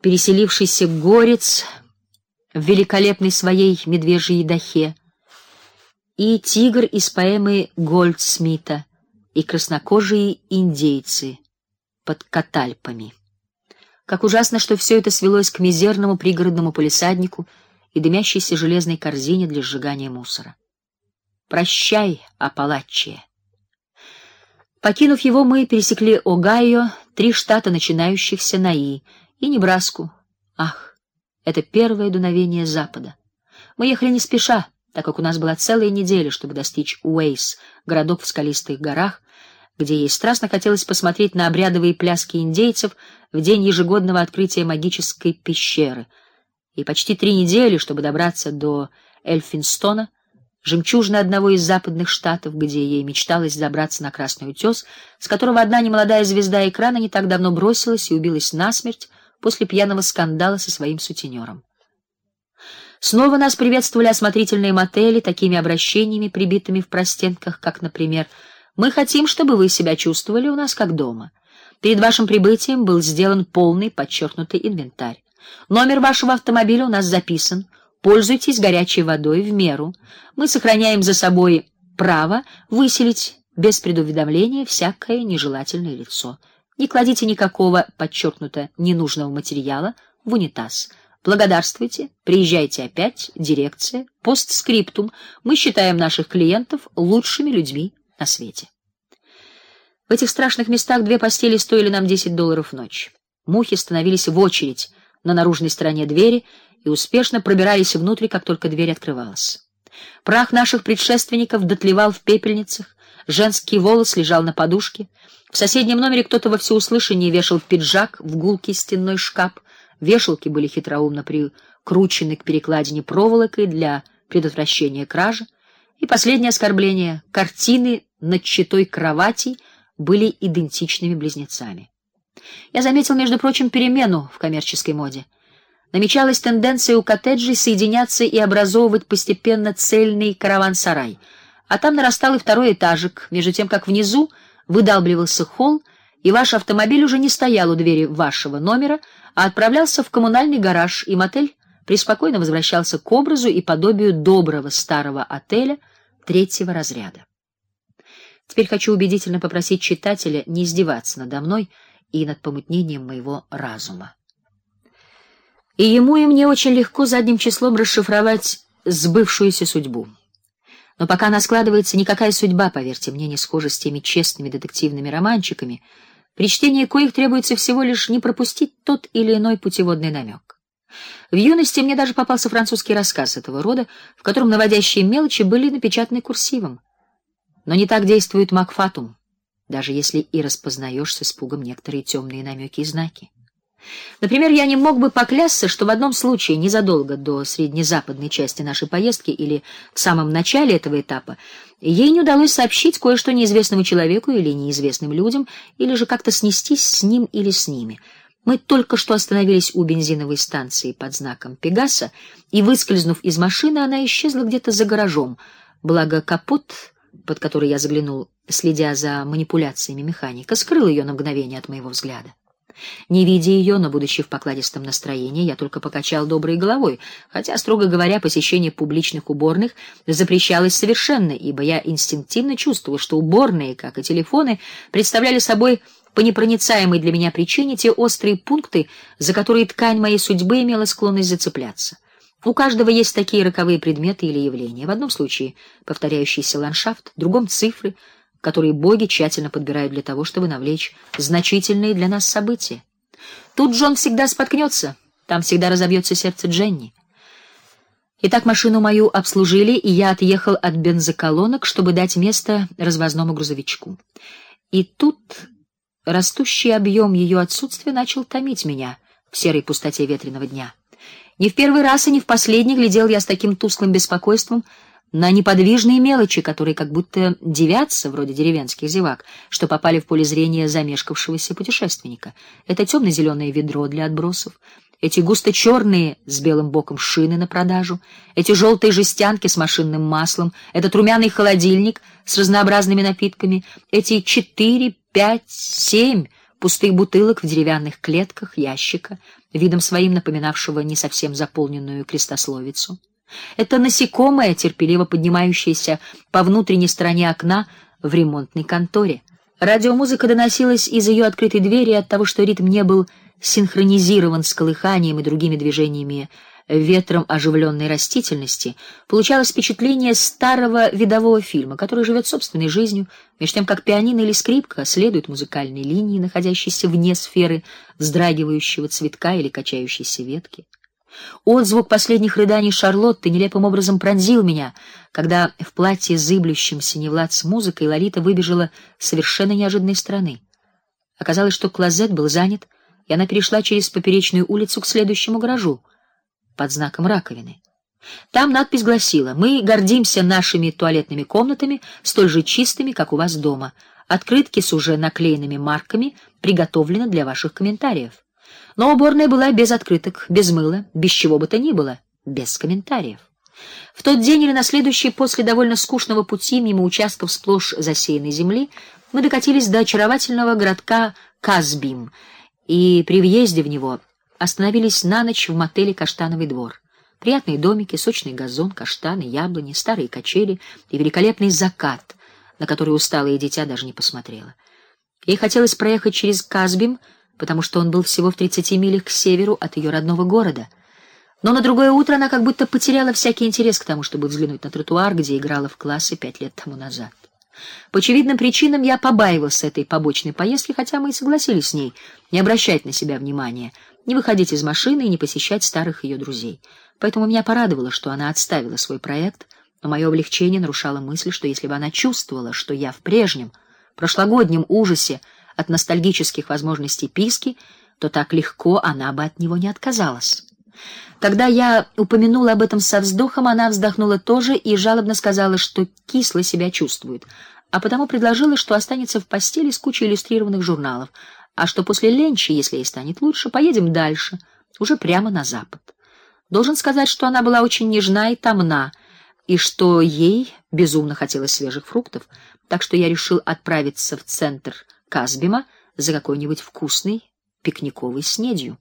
переселившийся горец в великолепной своей медвежьей дахе, и тигр из поэмы Гольдсмита, и краснокожие индейцы под Катальпами. Как ужасно, что все это свелось к мизерному пригородному полисаднику и дымящейся железной корзине для сжигания мусора. Прощай, Апалачия. Покинув его, мы пересекли Огайо, три штата, начинающихся на и, и Небраску. Ах, это первое дуновение запада. Мы ехали не спеша, так как у нас была целая неделя, чтобы достичь Уэйс, городок в скалистых горах, где ей страстно хотелось посмотреть на обрядовые пляски индейцев в день ежегодного открытия магической пещеры, и почти три недели, чтобы добраться до Эльфинстона, жемчужины одного из западных штатов, где ей мечталось забраться на красный утес, с которого одна немолодая звезда экрана не так давно бросилась и убилась насмерть после пьяного скандала со своим сутенером. Снова нас приветствовали осмотрительные мотели такими обращениями, прибитыми в простенках, как, например: "Мы хотим, чтобы вы себя чувствовали у нас как дома. Перед вашим прибытием был сделан полный подчеркнутый инвентарь. Номер вашего автомобиля у нас записан. Пользуйтесь горячей водой в меру. Мы сохраняем за собой право выселить без предуведомления всякое нежелательное лицо. Не кладите никакого подчеркнуто ненужного материала в унитаз. Благодарствуйте, приезжайте опять, дирекция, постскриптум. Мы считаем наших клиентов лучшими людьми на свете. В этих страшных местах две постели стоили нам 10 долларов в ночь. Мухи становились в очередь на наружной стороне двери и успешно пробирались внутрь, как только дверь открывалась. Прах наших предшественников дотлевал в пепельницах, женский волос лежал на подушке. В соседнем номере кто-то во всеуслышание вешал пиджак в гулкий стенной шкаф. Вешалки были хитроумно прикручены к перекладине проволокой для предотвращения кражи. И последнее оскорбление картины над читой кровати были идентичными близнецами. Я заметил, между прочим, перемену в коммерческой моде. Намечалась тенденция у коттеджей соединяться и образовывать постепенно цельный караван-сарай, а там нарастал и второй этажик, между тем как внизу выдалбливался холл, и ваш автомобиль уже не стоял у двери вашего номера, а отправлялся в коммунальный гараж, и мотель преспокойно возвращался к образу и подобию доброго старого отеля третьего разряда. Теперь хочу убедительно попросить читателя не издеваться надо мной и над помутнением моего разума. И ему и мне очень легко задним числом расшифровать сбывшуюся судьбу. Но пока она складывается, никакая судьба, поверьте мне, не схожа с теми честными детективными романчиками, при чтении коих требуется всего лишь не пропустить тот или иной путеводный намек. В юности мне даже попался французский рассказ этого рода, в котором наводящие мелочи были напечатаны курсивом. Но не так действует Макфатум даже если и распознаешь с испугом некоторые темные намеки и знаки. Например, я не мог бы поклясться, что в одном случае незадолго до среднезападной части нашей поездки или в самом начале этого этапа ей не удалось сообщить кое-что неизвестному человеку или неизвестным людям, или же как-то снестись с ним или с ними. Мы только что остановились у бензиновой станции под знаком Пегаса, и выскользнув из машины, она исчезла где-то за гаражом. Благо капот, под который я заглянул, следя за манипуляциями механика, скрыл ее на мгновение от моего взгляда. Не видя ее, но будучи в покладистом настроении, я только покачал доброй головой, хотя строго говоря, посещение публичных уборных запрещалось совершенно, ибо я инстинктивно чувствовал, что уборные, как и телефоны, представляли собой по непроницаемой для меня причине те острые пункты, за которые ткань моей судьбы имела склонность зацепляться. У каждого есть такие роковые предметы или явления. В одном случае повторяющийся ландшафт, в другом цифры, которые боги тщательно подбирают для того, чтобы навлечь значительные для нас события. Тут Джон всегда споткнется, там всегда разобьется сердце Дженни. Итак, машину мою обслужили, и я отъехал от бензоколонок, чтобы дать место развозному грузовичку. И тут растущий объем ее отсутствия начал томить меня в серой пустоте ветреного дня. Не в первый раз и не в последний глядел я с таким тусклым беспокойством на неподвижные мелочи, которые как будто девятся, вроде деревенских зевак, что попали в поле зрения замешкавшегося путешественника. Это темно зеленое ведро для отбросов, эти густо черные с белым боком шины на продажу, эти желтые жестянки с машинным маслом, этот румяный холодильник с разнообразными напитками, эти четыре, пять, семь пустых бутылок в деревянных клетках ящика, видом своим напоминавшего не совсем заполненную крестословицу. Это насекомое, терпеливо поднимающееся по внутренней стороне окна в ремонтной конторе. Радиомузыка доносилась из ее открытой двери от того, что ритм не был синхронизирован с колыханием и другими движениями ветром оживленной растительности, получалось впечатление старого видового фильма, который живет собственной жизнью, меж тем как пианино или скрипка следуют музыкальной линии, находящейся вне сферы вздрагивающего цветка или качающейся ветки. Отзвук последних рыданий Шарлотты нелепым образом пронзил меня, когда в платье зыблющем синевлад с музыкой Лолита выбежала с совершенно неожиданной стороны. Оказалось, что клозет был занят, и она перешла через поперечную улицу к следующему гаражу под знаком раковины. Там надпись гласила: "Мы гордимся нашими туалетными комнатами, столь же чистыми, как у вас дома. Открытки с уже наклеенными марками приготовлены для ваших комментариев". Но уборная была без открыток, без мыла, без чего бы то ни было, без комментариев. В тот день или на следующий после довольно скучного пути мимо участков сплошь засеянной земли мы докатились до очаровательного городка Казбим, и при въезде в него остановились на ночь в мотеле Каштановый двор. Приятные домики, сочный газон, каштаны, яблони, старые качели и великолепный закат, на который усталое дитя даже не посмотрело. Ей хотелось проехать через Казбим, потому что он был всего в тридцати милях к северу от ее родного города. Но на другое утро она как будто потеряла всякий интерес к тому, чтобы взглянуть на тротуар, где играла в классе пять лет тому назад. По очевидным причинам я побаивался этой побочной поездки, хотя мы и согласились с ней не обращать на себя внимания, не выходить из машины и не посещать старых ее друзей. Поэтому меня порадовало, что она отставила свой проект, но мое облегчение нарушало мысль, что если бы она чувствовала, что я в прежнем, прошлогоднем ужасе от ностальгических возможностей Писки, то так легко она бы от него не отказалась. Когда я упомянула об этом со вздохом, она вздохнула тоже и жалобно сказала, что кисло себя чувствует, а потому предложила, что останется в постели с кучей иллюстрированных журналов, а что после ленчи, если ей станет лучше, поедем дальше, уже прямо на запад. Должен сказать, что она была очень нежна и томна, и что ей безумно хотелось свежих фруктов, так что я решил отправиться в центр Казбима за какой-нибудь вкусной пикниковой снедью.